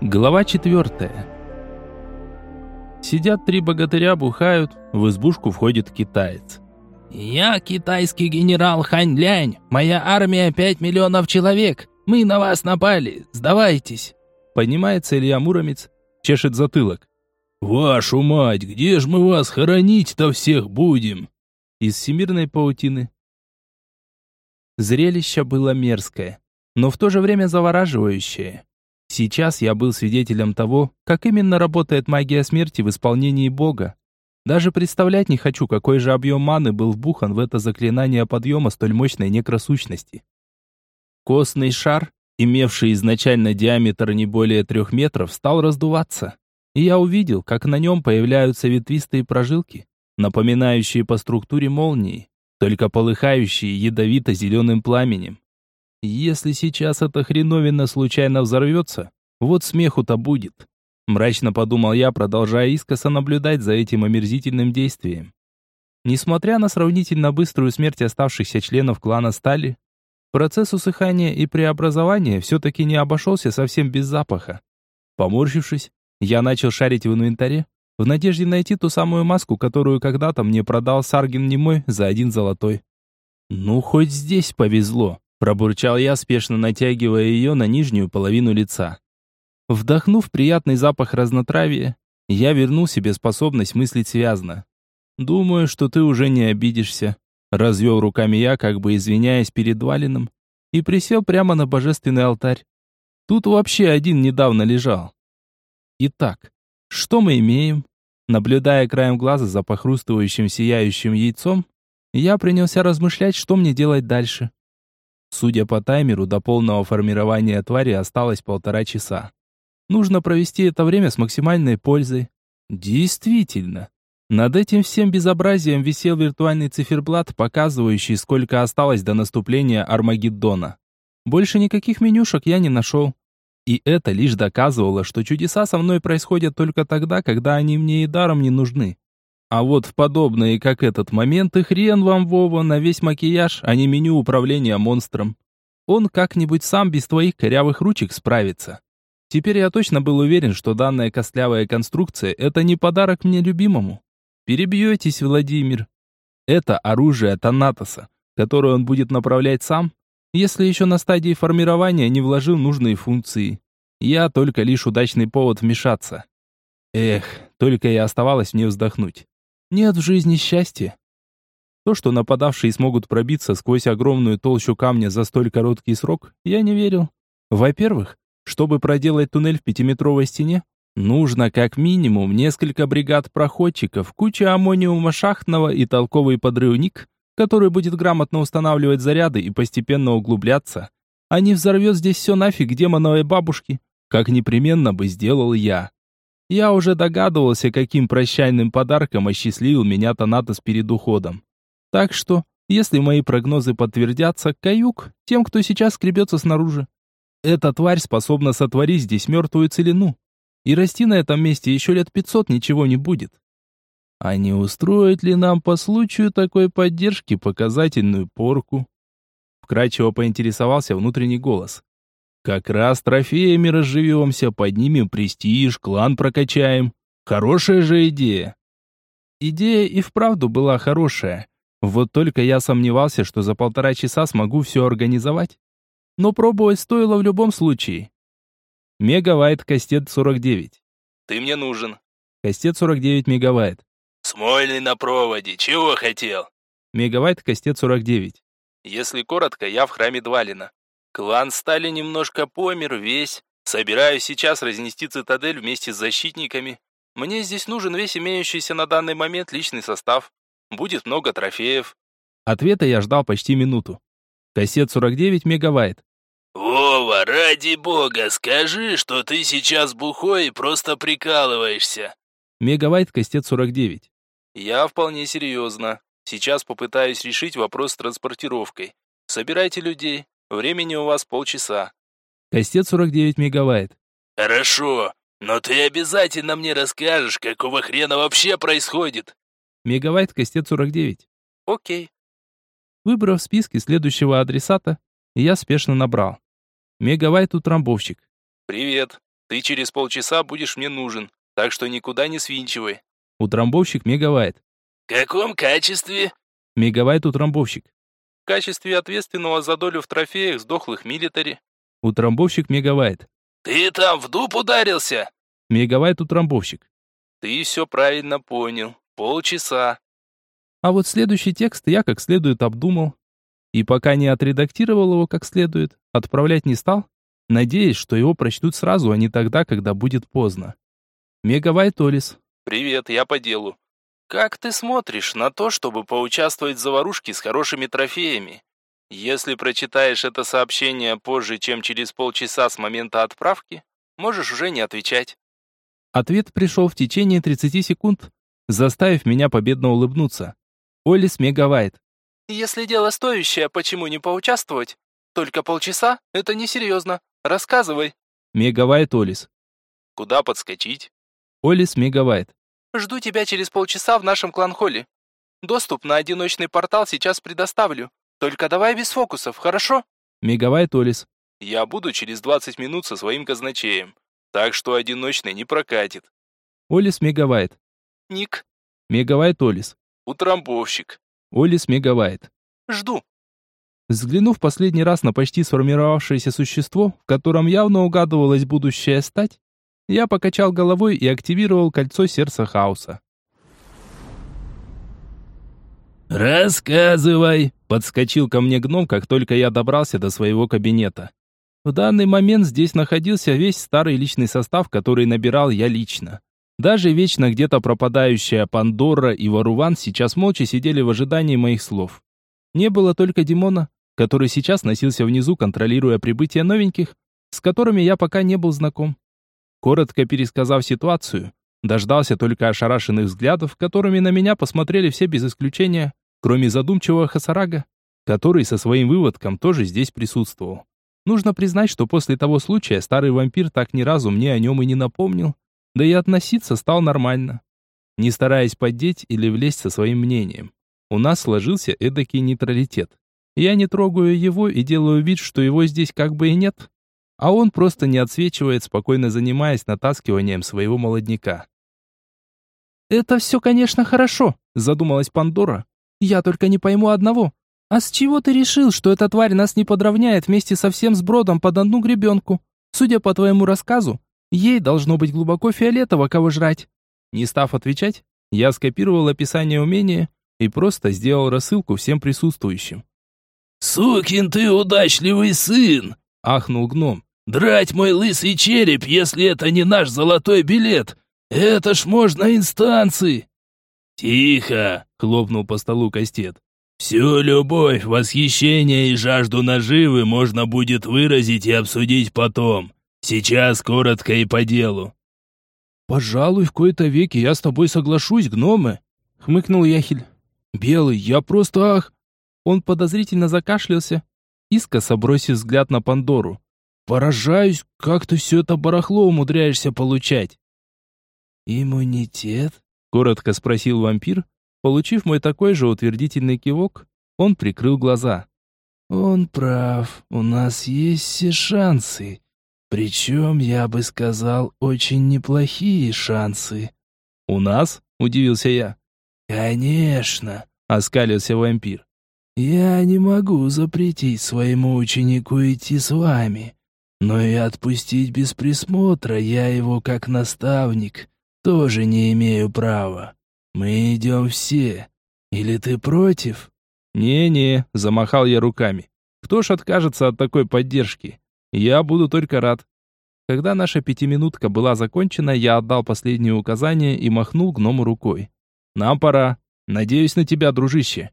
Глава четвертая. Сидят три богатыря, бухают, в избушку входит китаец. «Я китайский генерал Хань Лянь. Моя армия пять миллионов человек. Мы на вас напали. Сдавайтесь!» Поднимается Илья Муромец, чешет затылок. «Вашу мать, где ж мы вас хоронить-то всех будем?» Из всемирной паутины. Зрелище было мерзкое, но в то же время завораживающее. Сейчас я был свидетелем того, как именно работает магия смерти в исполнении Бога. Даже представлять не хочу, какой же объем маны был вбухан в это заклинание подъема столь мощной некросущности. Костный шар, имевший изначально диаметр не более трех метров, стал раздуваться. И я увидел, как на нем появляются ветвистые прожилки, напоминающие по структуре молнии, только полыхающие ядовито-зеленым пламенем. Если сейчас эта хреновина случайно взорвется, вот смеху-то будет. Мрачно подумал я, продолжая искоса наблюдать за этим омерзительным действием. Несмотря на сравнительно быструю смерть оставшихся членов клана Стали, процесс усыхания и преобразования все-таки не обошелся совсем без запаха. Поморщившись, я начал шарить в инвентаре, в надежде найти ту самую маску, которую когда-то мне продал Саргин Немой за один золотой. Ну, хоть здесь повезло. Пробурчал я, спешно натягивая ее на нижнюю половину лица. Вдохнув приятный запах разнотравья, я вернул себе способность мыслить связно. «Думаю, что ты уже не обидишься», — развел руками я, как бы извиняясь перед Валином, и присел прямо на божественный алтарь. Тут вообще один недавно лежал. Итак, что мы имеем? Наблюдая краем глаза за похрустывающим сияющим яйцом, я принялся размышлять, что мне делать дальше. Судя по таймеру, до полного формирования твари осталось полтора часа. Нужно провести это время с максимальной пользой. Действительно. Над этим всем безобразием висел виртуальный циферблат, показывающий, сколько осталось до наступления Армагеддона. Больше никаких менюшек я не нашел. И это лишь доказывало, что чудеса со мной происходят только тогда, когда они мне и даром не нужны. А вот в подобные, как этот момент, и хрен вам, Вова, на весь макияж, а не меню управления монстром. Он как-нибудь сам без твоих корявых ручек справится. Теперь я точно был уверен, что данная костлявая конструкция – это не подарок мне любимому. Перебьетесь, Владимир. Это оружие Танатоса, которое он будет направлять сам, если еще на стадии формирования не вложил нужные функции. Я только лишь удачный повод вмешаться. Эх, только и оставалось мне вздохнуть. Нет в жизни счастья. То, что нападавшие смогут пробиться сквозь огромную толщу камня за столь короткий срок, я не верил. Во-первых, чтобы проделать туннель в пятиметровой стене, нужно как минимум несколько бригад проходчиков, куча аммониума шахтного и толковый подрывник, который будет грамотно устанавливать заряды и постепенно углубляться, а не взорвет здесь все нафиг демоновой бабушки, как непременно бы сделал я. Я уже догадывался, каким прощальным подарком осчастливил меня Танатос перед уходом. Так что, если мои прогнозы подтвердятся, каюк тем, кто сейчас скребется снаружи. Эта тварь способна сотворить здесь мертвую целину. И расти на этом месте еще лет пятьсот ничего не будет. А не устроит ли нам по случаю такой поддержки показательную порку? Вкрадчиво поинтересовался внутренний голос. Как раз трофеями разживемся, поднимем престиж, клан прокачаем. Хорошая же идея. Идея и вправду была хорошая. Вот только я сомневался, что за полтора часа смогу все организовать. Но пробовать стоило в любом случае. Мегавайт Кастет 49. Ты мне нужен. Кастет 49 мегавайт. Смольный на проводе, чего хотел? Мегавайт Кастет 49. Если коротко, я в храме Двалина. Клан стали немножко помер весь. Собираюсь сейчас разнести цитадель вместе с защитниками. Мне здесь нужен весь имеющийся на данный момент личный состав. Будет много трофеев. Ответа я ждал почти минуту. Кассет 49 мегабайт. «Вова, ради бога, скажи, что ты сейчас бухой и просто прикалываешься!» Мегабайт кастет 49. «Я вполне серьезно. Сейчас попытаюсь решить вопрос с транспортировкой. Собирайте людей, Времени у вас полчаса. Кастет 49 мегабайт. Хорошо, но ты обязательно мне расскажешь, какого хрена вообще происходит. Мегабайт кастет 49. Окей. Выбрав в списке следующего адресата, я спешно набрал. Мегабайт утрамбовщик. Привет. Ты через полчаса будешь мне нужен, так что никуда не свинчивай. Утрамбовщик Мегавайт. В каком качестве? Мегавайт утрамбовщик. В качестве ответственного за долю в трофеях сдохлых милитари. Утрамбовщик Мегавайт. Ты там в дуб ударился? Мегавайт утрамбовщик. Ты все правильно понял. Полчаса. А вот следующий текст я как следует обдумал. И пока не отредактировал его как следует, отправлять не стал, надеясь, что его прочтут сразу, а не тогда, когда будет поздно. Мегавайт Олис. Привет, я по делу. Как ты смотришь на то, чтобы поучаствовать в заварушке с хорошими трофеями? Если прочитаешь это сообщение позже, чем через полчаса с момента отправки, можешь уже не отвечать. Ответ пришел в течение 30 секунд, заставив меня победно улыбнуться. Олис Мегавайт. Если дело стоящее, почему не поучаствовать? Только полчаса? Это несерьезно. Рассказывай. Мегавайт Олис. Куда подскочить? Олис Мегавайт. Жду тебя через полчаса в нашем клан-холле. Доступ на одиночный портал сейчас предоставлю. Только давай без фокусов, хорошо? Мегавайт Олис. Я буду через 20 минут со своим казначеем. Так что одиночный не прокатит. Олис Мегавайт. Ник. Мегавайт Олис. Утрамбовщик. Олис Мегавайт. Жду. Взглянув последний раз на почти сформировавшееся существо, в котором явно угадывалась будущая стать, я покачал головой и активировал кольцо сердца хаоса. «Рассказывай!» — подскочил ко мне гном, как только я добрался до своего кабинета. В данный момент здесь находился весь старый личный состав, который набирал я лично. Даже вечно где-то пропадающая Пандора и Варуван сейчас молча сидели в ожидании моих слов. Не было только Димона, который сейчас носился внизу, контролируя прибытие новеньких, с которыми я пока не был знаком. Коротко пересказав ситуацию, дождался только ошарашенных взглядов, которыми на меня посмотрели все без исключения, кроме задумчивого Хасарага, который со своим выводком тоже здесь присутствовал. Нужно признать, что после того случая старый вампир так ни разу мне о нем и не напомнил, да и относиться стал нормально, не стараясь поддеть или влезть со своим мнением. У нас сложился эдакий нейтралитет. Я не трогаю его и делаю вид, что его здесь как бы и нет, а он просто не отсвечивает, спокойно занимаясь натаскиванием своего молодняка. «Это все, конечно, хорошо», — задумалась Пандора. «Я только не пойму одного. А с чего ты решил, что эта тварь нас не подровняет вместе со всем сбродом под одну гребенку? Судя по твоему рассказу, ей должно быть глубоко фиолетово кого жрать». Не став отвечать, я скопировал описание умения и просто сделал рассылку всем присутствующим. «Сукин ты удачливый сын!» — ахнул гном. Драть мой лысый череп, если это не наш золотой билет. Это ж можно инстанции. Тихо, хлопнул по столу Кастет. Всю любовь, восхищение и жажду наживы можно будет выразить и обсудить потом. Сейчас коротко и по делу. Пожалуй, в кои-то веки я с тобой соглашусь, гномы, хмыкнул Яхель. Белый, я просто ах. Он подозрительно закашлялся, искоса бросив взгляд на Пандору. Поражаюсь, как ты все это барахло умудряешься получать. Иммунитет? Коротко спросил вампир. Получив мой такой же утвердительный кивок, он прикрыл глаза. Он прав, у нас есть все шансы. Причем, я бы сказал, очень неплохие шансы. У нас? Удивился я. Конечно, оскалился вампир. Я не могу запретить своему ученику идти с вами. Но и отпустить без присмотра я его как наставник тоже не имею права. Мы идем все. Или ты против?» «Не-не», — замахал я руками. «Кто ж откажется от такой поддержки? Я буду только рад». Когда наша пятиминутка была закончена, я отдал последние указания и махнул гному рукой. «Нам пора. Надеюсь на тебя, дружище».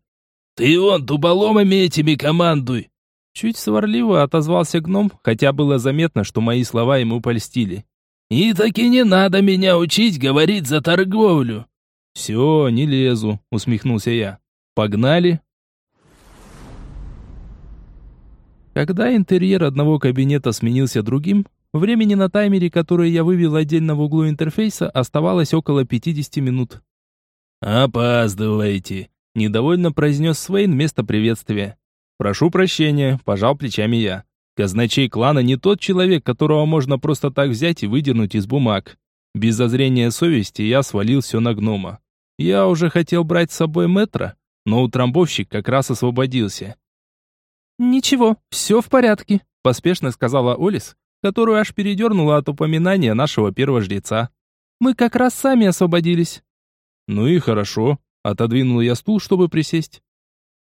«Ты вон дуболомами этими командуй!» Чуть сварливо отозвался гном, хотя было заметно, что мои слова ему польстили. «И таки не надо меня учить говорить за торговлю!» «Все, не лезу», — усмехнулся я. «Погнали!» Когда интерьер одного кабинета сменился другим, времени на таймере, который я вывел отдельно в углу интерфейса, оставалось около 50 минут. «Опаздываете», — недовольно произнес Свейн вместо приветствия. «Прошу прощения», – пожал плечами я. Казначей клана не тот человек, которого можно просто так взять и выдернуть из бумаг. Без зазрения совести я свалил все на гнома. Я уже хотел брать с собой метра, но утрамбовщик как раз освободился. «Ничего, все в порядке», — поспешно сказала Олис, которую аж передернула от упоминания нашего первого жреца. «Мы как раз сами освободились». «Ну и хорошо», — отодвинул я стул, чтобы присесть.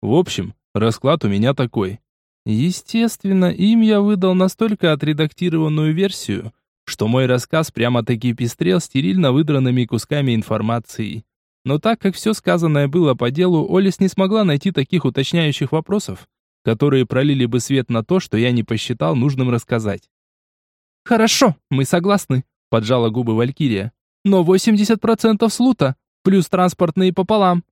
«В общем, расклад у меня такой. Естественно, им я выдал настолько отредактированную версию, что мой рассказ прямо-таки пестрел стерильно выдранными кусками информации. Но так как все сказанное было по делу, Олис не смогла найти таких уточняющих вопросов, которые пролили бы свет на то, что я не посчитал нужным рассказать. «Хорошо, мы согласны», — поджала губы Валькирия. «Но 80% слута, плюс транспортные пополам».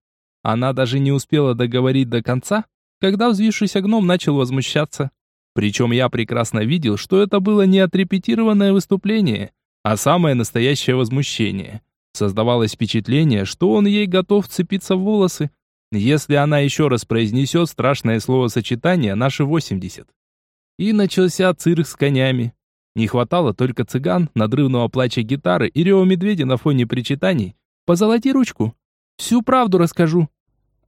Она даже не успела договорить до конца, когда взвившийся гном начал возмущаться. Причем я прекрасно видел, что это было не отрепетированное выступление, а самое настоящее возмущение. Создавалось впечатление, что он ей готов цепиться в волосы, если она еще раз произнесет страшное словосочетание «наши 80». И начался цирк с конями. Не хватало только цыган, надрывного плача гитары и рева медведя на фоне причитаний. «Позолоти ручку. Всю правду расскажу».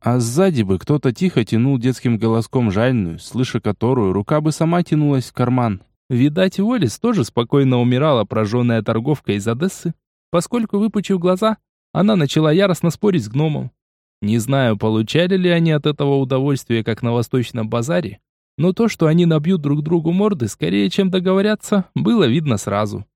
А сзади бы кто-то тихо тянул детским голоском жальную, слыша которую рука бы сама тянулась в карман. Видать, Уоллес тоже спокойно умирала, прожженная торговка из Одессы, поскольку, выпучив глаза, она начала яростно спорить с гномом. Не знаю, получали ли они от этого удовольствие, как на восточном базаре, но то, что они набьют друг другу морды, скорее, чем договорятся, было видно сразу.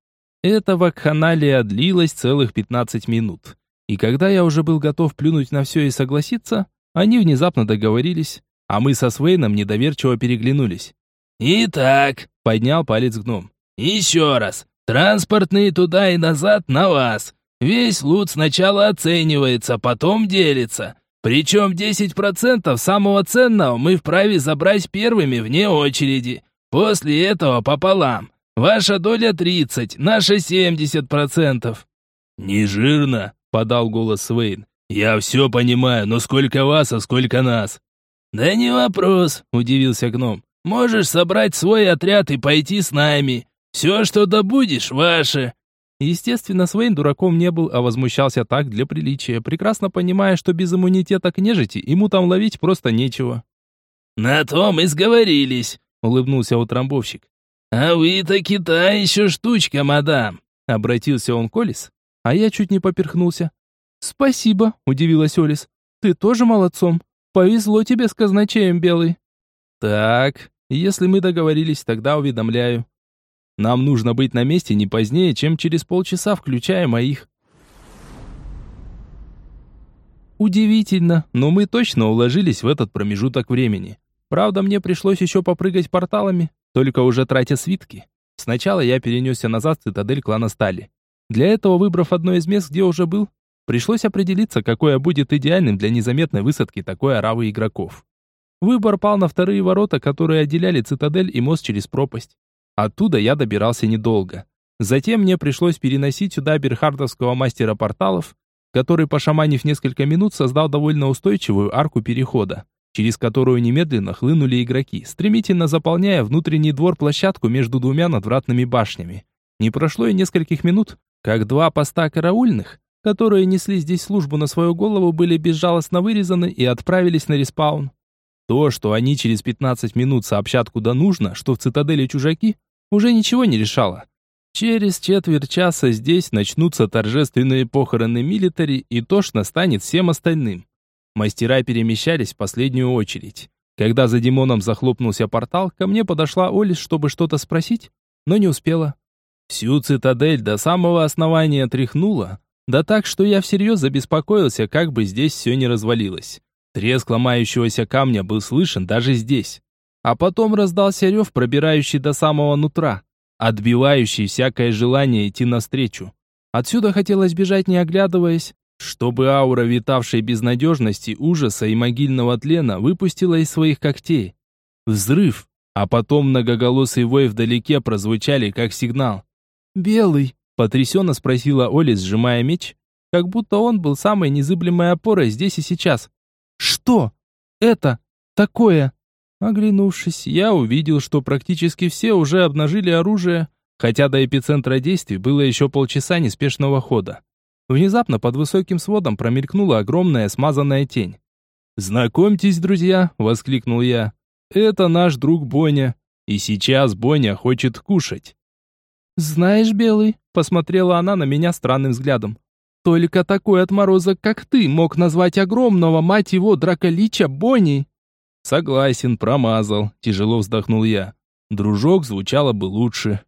Эта вакханалия длилась целых 15 минут. И когда я уже был готов плюнуть на все и согласиться, они внезапно договорились, а мы со Свейном недоверчиво переглянулись. «Итак», — поднял палец гном, — «еще раз, транспортные туда и назад на вас. Весь лут сначала оценивается, потом делится. Причем 10% самого ценного мы вправе забрать первыми вне очереди. После этого пополам. Ваша доля 30, наша 70%. Не жирно, подал голос Свейн. Я все понимаю, но сколько вас, а сколько нас? Да не вопрос, удивился гном. Можешь собрать свой отряд и пойти с нами. Все, что добудешь, ваше. Естественно, Свейн дураком не был, а возмущался так для приличия, прекрасно понимая, что без иммунитета к нежити ему там ловить просто нечего. «На том и сговорились», — улыбнулся утрамбовщик. «А вы-таки та еще штучка, мадам», — обратился он к Олис, а я чуть не поперхнулся. «Спасибо», — удивилась Олис. «Ты тоже молодцом. Повезло тебе с казначеем белый». «Так, если мы договорились, тогда уведомляю. Нам нужно быть на месте не позднее, чем через полчаса, включая моих. Удивительно, но мы точно уложились в этот промежуток времени. Правда, мне пришлось еще попрыгать порталами, только уже тратя свитки. Сначала я перенесся назад в цитадель клана Стали. Для этого, выбрав одно из мест, где уже был, пришлось определиться, какое будет идеальным для незаметной высадки такой оравы игроков. Выбор пал на вторые ворота, которые отделяли цитадель и мост через пропасть. Оттуда я добирался недолго. Затем мне пришлось переносить сюда берхардовского мастера порталов, который, пошаманив несколько минут, создал довольно устойчивую арку перехода, через которую немедленно хлынули игроки, стремительно заполняя внутренний двор-площадку между двумя надвратными башнями. Не прошло и нескольких минут, как два поста караульных, которые несли здесь службу на свою голову, были безжалостно вырезаны и отправились на респаун. То, что они через 15 минут сообщат куда нужно, что в цитадели чужаки, уже ничего не решало. Через четверть часа здесь начнутся торжественные похороны милитари, и тошно станет всем остальным. Мастера перемещались в последнюю очередь. Когда за Димоном захлопнулся портал, ко мне подошла Олис, чтобы что-то спросить, но не успела. Всю цитадель до самого основания тряхнула, да так, что я всерьез забеспокоился, как бы здесь все не развалилось. Треск ломающегося камня был слышен даже здесь. А потом раздался рев, пробирающий до самого нутра, отбивающий всякое желание идти навстречу. Отсюда хотелось бежать, не оглядываясь, чтобы аура витавшей безнадежности, ужаса и могильного тлена выпустила из своих когтей. Взрыв, а потом многоголосый вой вдалеке прозвучали как сигнал. «Белый?» – потрясенно спросила Оля, сжимая меч, как будто он был самой незыблемой опорой здесь и сейчас. «Что? Это? Такое?» Оглянувшись, я увидел, что практически все уже обнажили оружие, хотя до эпицентра действий было еще полчаса неспешного хода. Внезапно под высоким сводом промелькнула огромная смазанная тень. «Знакомьтесь, друзья!» — воскликнул я. «Это наш друг Боня, и сейчас Боня хочет кушать». «Знаешь, Белый», — посмотрела она на меня странным взглядом, «только такой отморозок, как ты, мог назвать огромного, мать его, драколича Бонни». «Согласен, промазал», — тяжело вздохнул я. «Дружок звучало бы лучше».